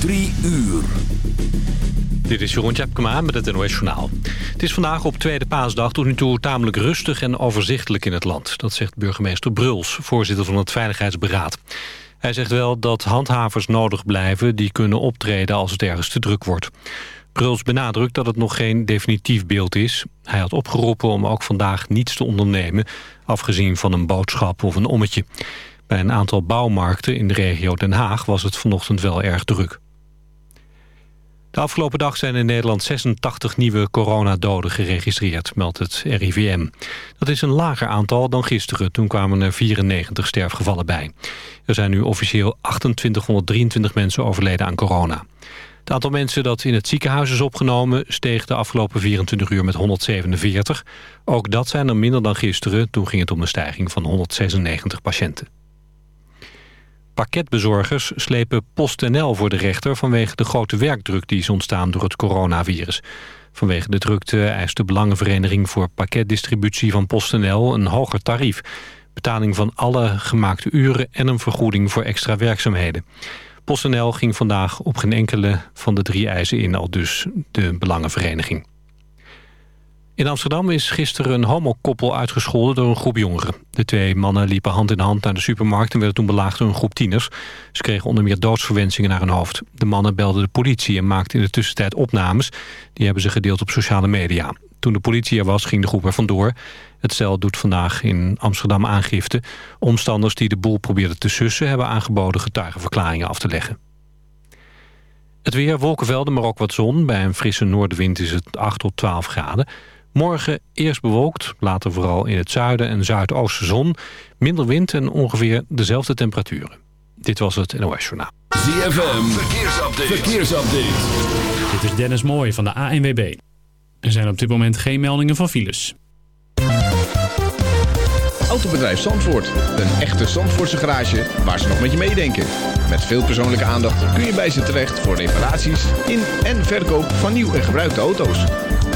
Drie uur. Dit is Jeroen Tjepkema met het NOS Journaal. Het is vandaag op tweede paasdag tot nu toe tamelijk rustig en overzichtelijk in het land. Dat zegt burgemeester Bruls, voorzitter van het Veiligheidsberaad. Hij zegt wel dat handhavers nodig blijven die kunnen optreden als het ergens te druk wordt. Bruls benadrukt dat het nog geen definitief beeld is. Hij had opgeroepen om ook vandaag niets te ondernemen... afgezien van een boodschap of een ommetje. Bij een aantal bouwmarkten in de regio Den Haag was het vanochtend wel erg druk. De afgelopen dag zijn in Nederland 86 nieuwe coronadoden geregistreerd, meldt het RIVM. Dat is een lager aantal dan gisteren, toen kwamen er 94 sterfgevallen bij. Er zijn nu officieel 2823 mensen overleden aan corona. Het aantal mensen dat in het ziekenhuis is opgenomen... steeg de afgelopen 24 uur met 147. Ook dat zijn er minder dan gisteren. Toen ging het om een stijging van 196 patiënten. Pakketbezorgers slepen PostNL voor de rechter... vanwege de grote werkdruk die is ontstaan door het coronavirus. Vanwege de drukte eist de Belangenvereniging voor Pakketdistributie van PostNL... een hoger tarief, betaling van alle gemaakte uren... en een vergoeding voor extra werkzaamheden. PostNL ging vandaag op geen enkele van de drie eisen in, al dus de Belangenvereniging. In Amsterdam is gisteren een homokoppel uitgescholden door een groep jongeren. De twee mannen liepen hand in hand naar de supermarkt en werden toen belaagd door een groep tieners. Ze kregen onder meer doodsverwensingen naar hun hoofd. De mannen belden de politie en maakten in de tussentijd opnames. Die hebben ze gedeeld op sociale media. Toen de politie er was, ging de groep er vandoor. Het stel doet vandaag in Amsterdam aangifte. Omstanders die de boel probeerden te sussen... hebben aangeboden getuigenverklaringen af te leggen. Het weer, wolkenvelden, maar ook wat zon. Bij een frisse noordenwind is het 8 tot 12 graden. Morgen eerst bewolkt, later vooral in het zuiden en zuidoosten zon. Minder wind en ongeveer dezelfde temperaturen. Dit was het NOS Journaal. ZFM, verkeersupdate. verkeersupdate. Dit is Dennis Mooij van de ANWB. Er zijn op dit moment geen meldingen van files. Autobedrijf Zandvoort. Een echte Zandvoortse garage waar ze nog met je meedenken. Met veel persoonlijke aandacht kun je bij ze terecht voor reparaties in en verkoop van nieuw en gebruikte auto's.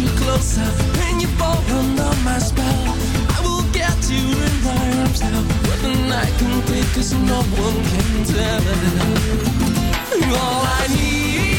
you closer and you fall under my spell. I will get you in my arms now. What the night can take, cause no one can tell. All I need.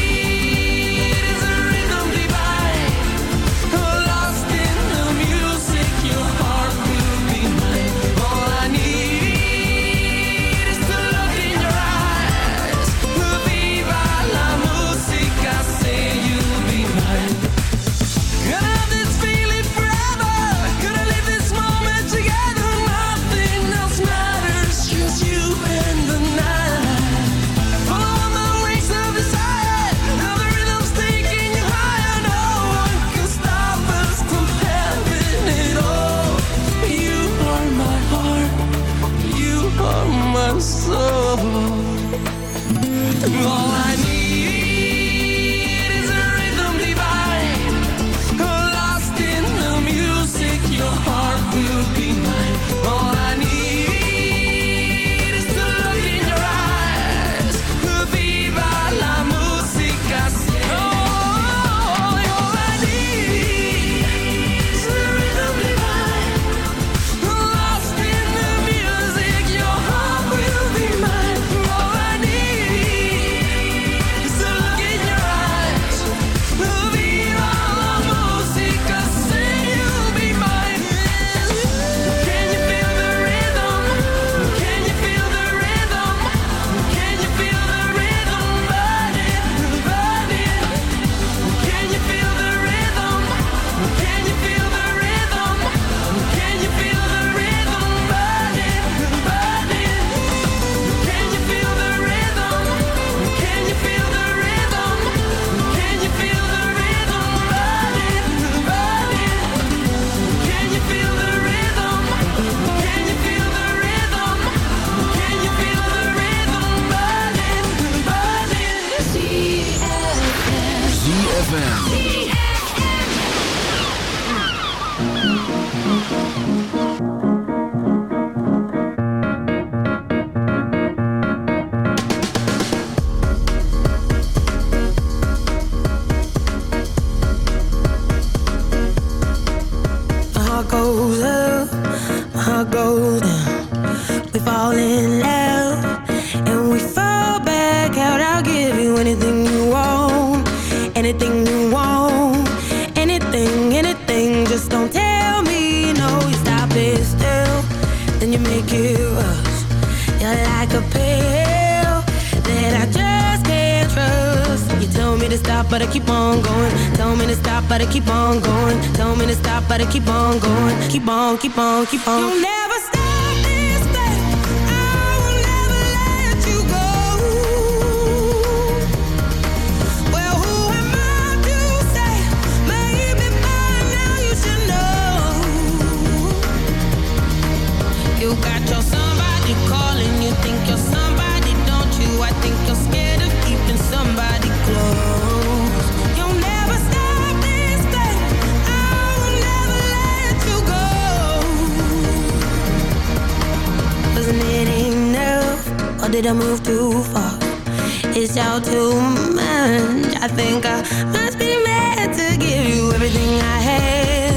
too much. I think I must be mad to give you everything I had,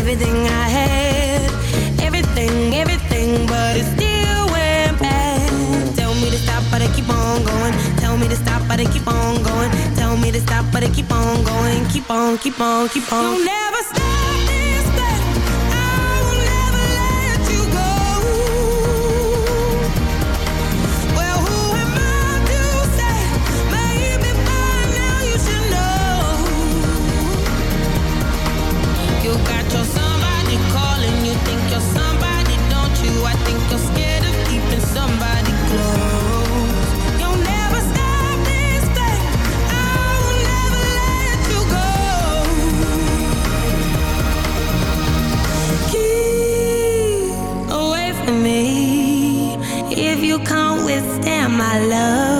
everything I had, everything, everything, but it still went bad. Tell me to stop, but I keep on going. Tell me to stop, but I keep on going. Tell me to stop, but I keep on going. Keep on, keep on, keep on. You never stop. understand my love.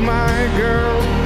my girl.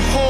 hold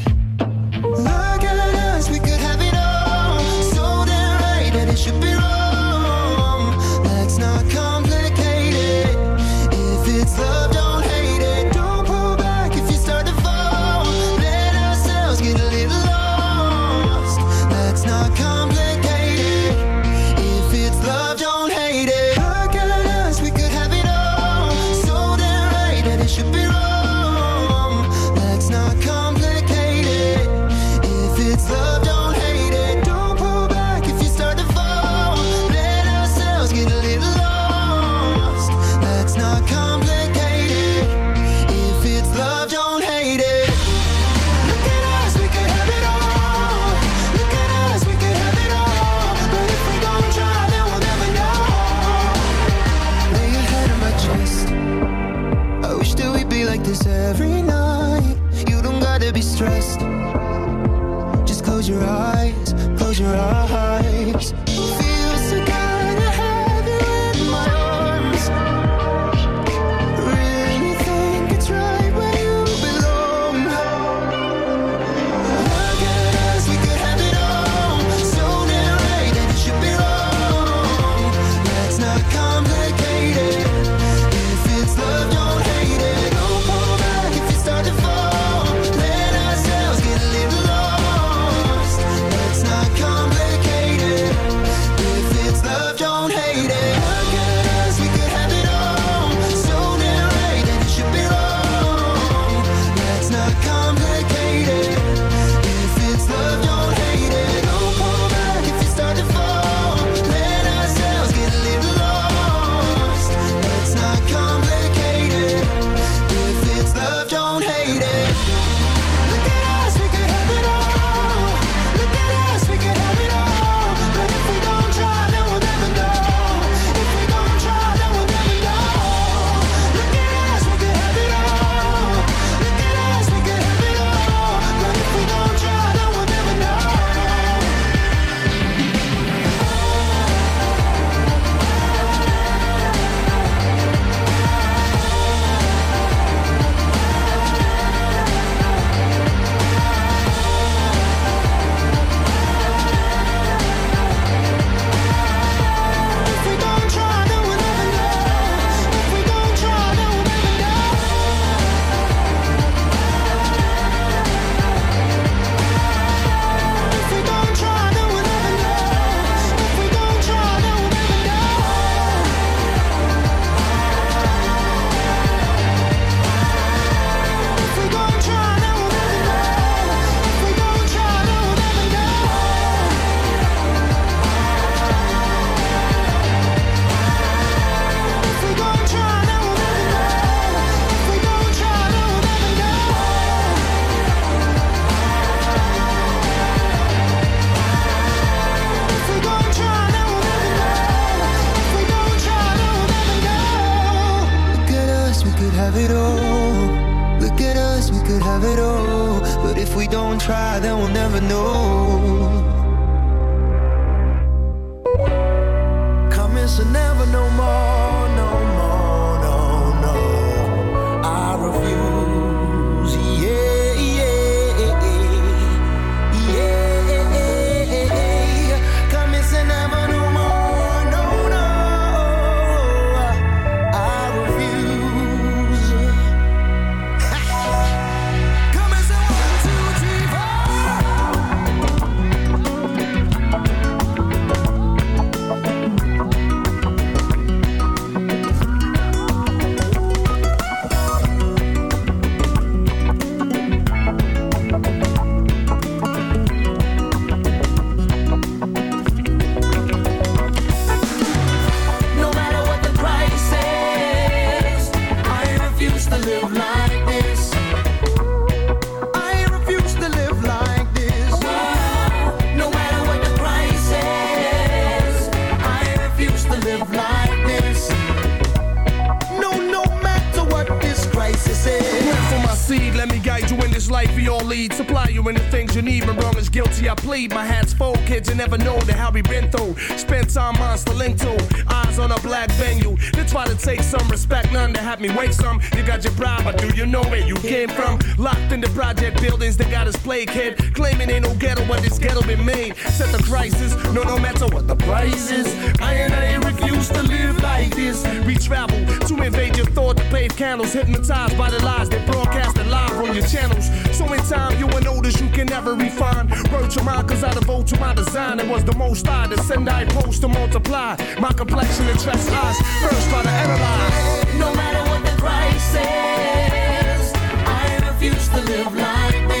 ghetto been made. Set the crisis, no, no matter what the price is. I and I refuse to live like this. We travel to invade your thought to pave candles, hypnotized by the lies they broadcasted live on your channels. So in time, you will notice you can never refine. Word to mine, cause I devote to my design. It was the most I to send, I post to multiply. My complexion attracts eyes, first try to analyze. No matter what the price is, I refuse to live like this.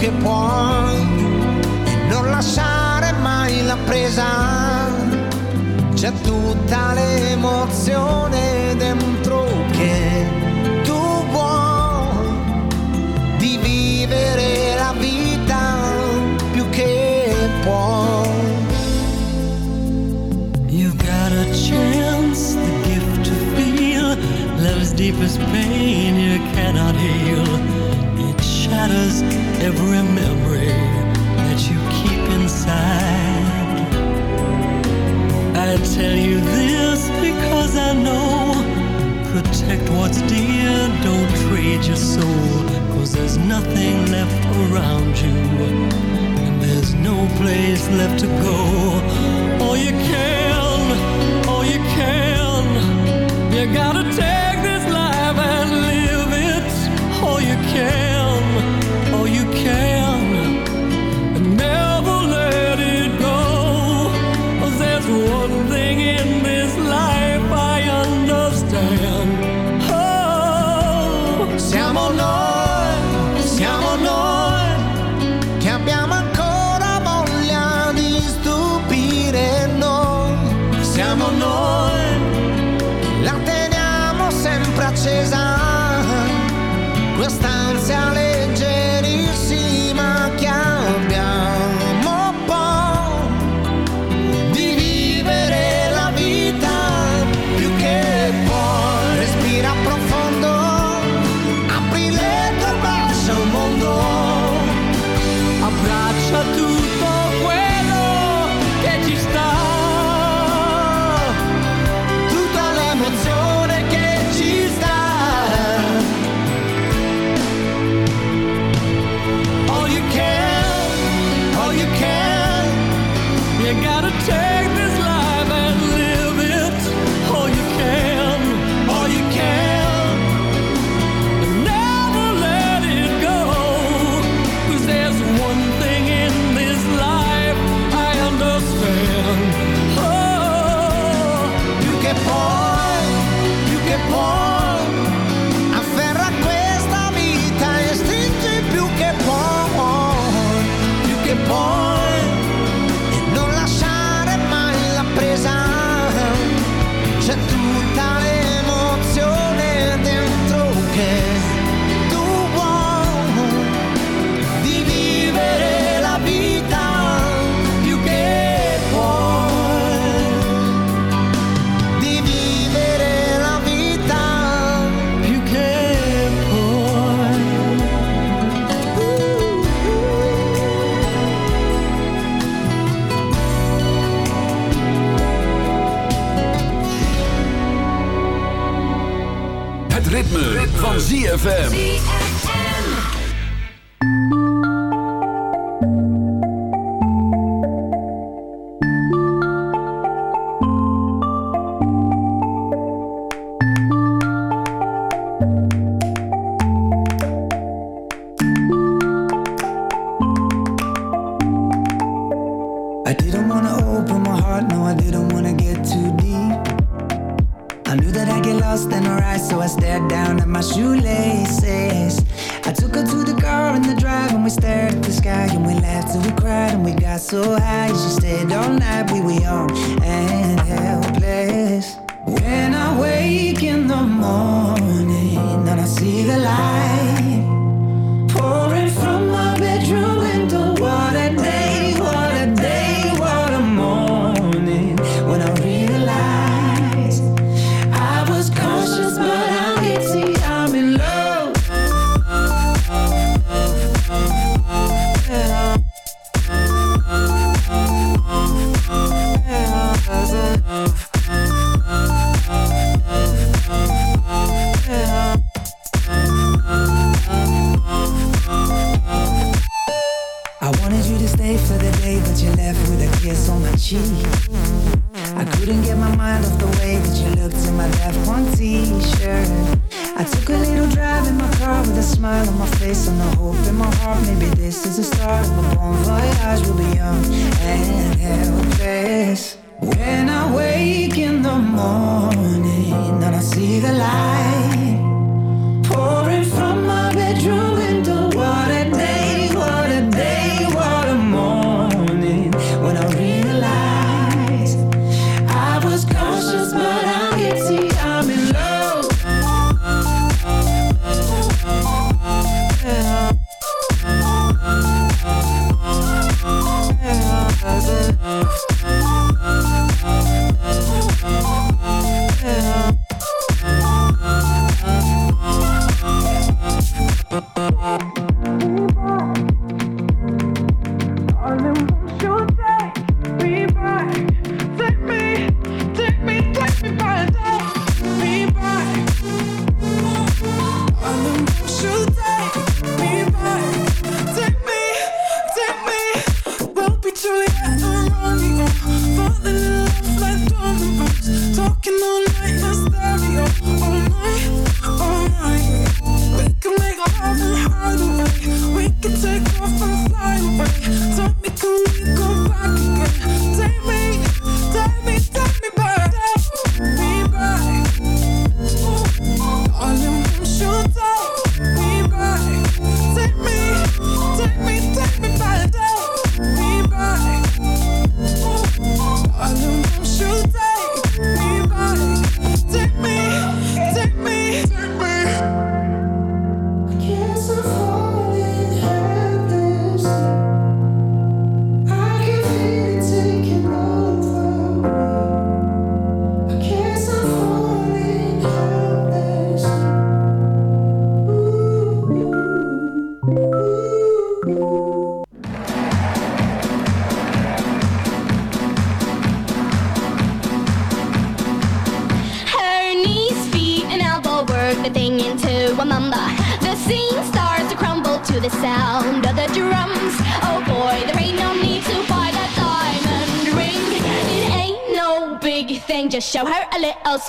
che puoi, e non lasciare mai la presa, c'è tutta l'emozione nothing left around you. And there's no place left to go. All you can, all you can. You gotta take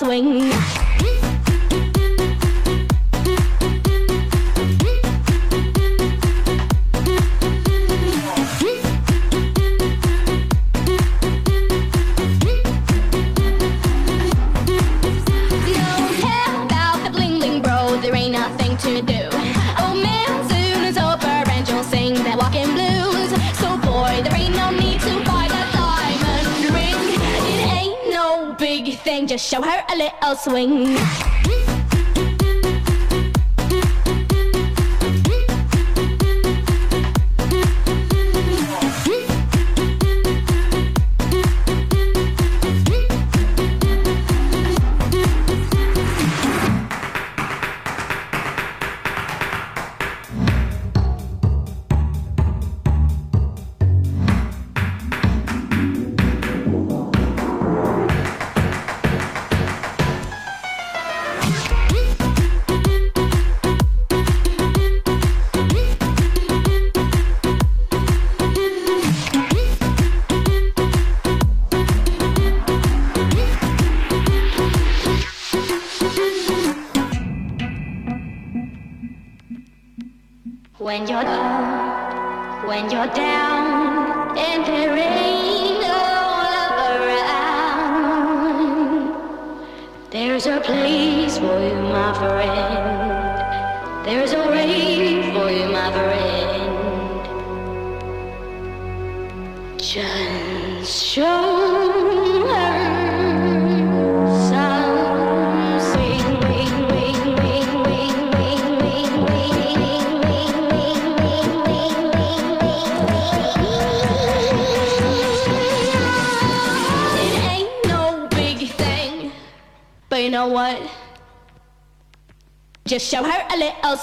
swing. Thing, just show her a little swing.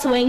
Swing.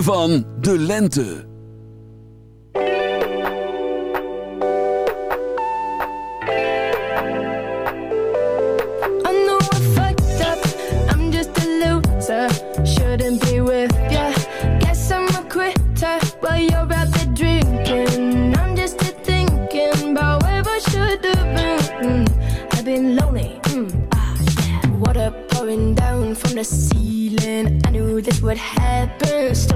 van de lente.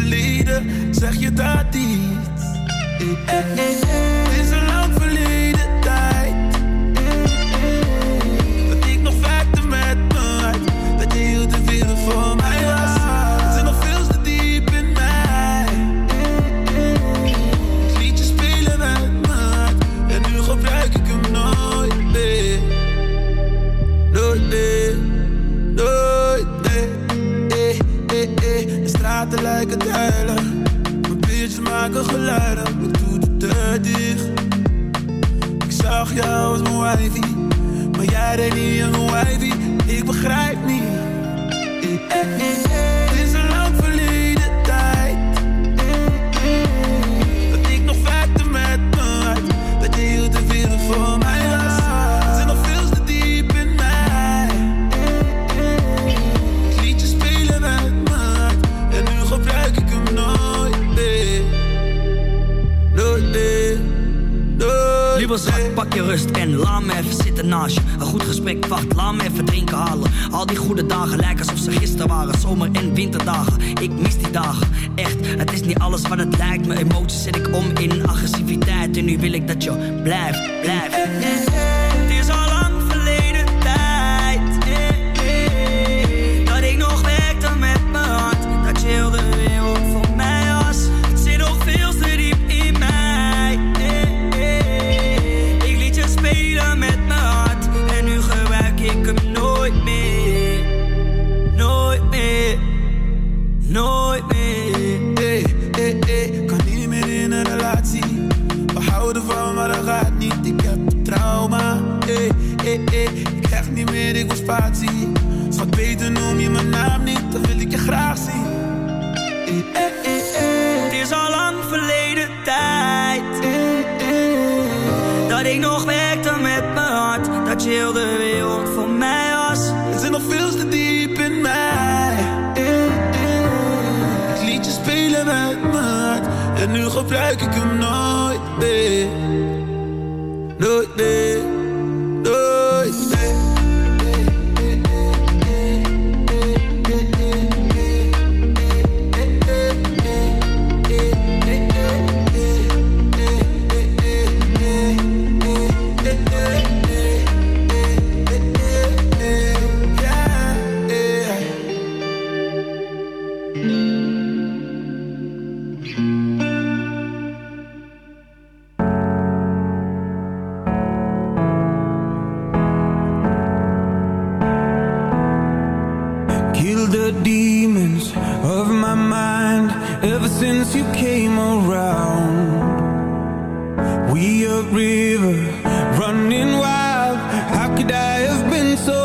verleden, zeg je dat niet? Ik niet alles wat het lijkt. Mijn emoties zet ik om in agressiviteit. En nu wil ik dat je blijft, blijft. Eh, eh, eh. plekken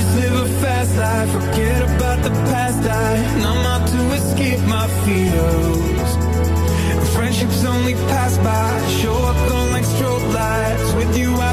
just live a fast life, forget about the past. I numb out to escape my fears. Friendships only pass by, show up on like strobe lights. With you, I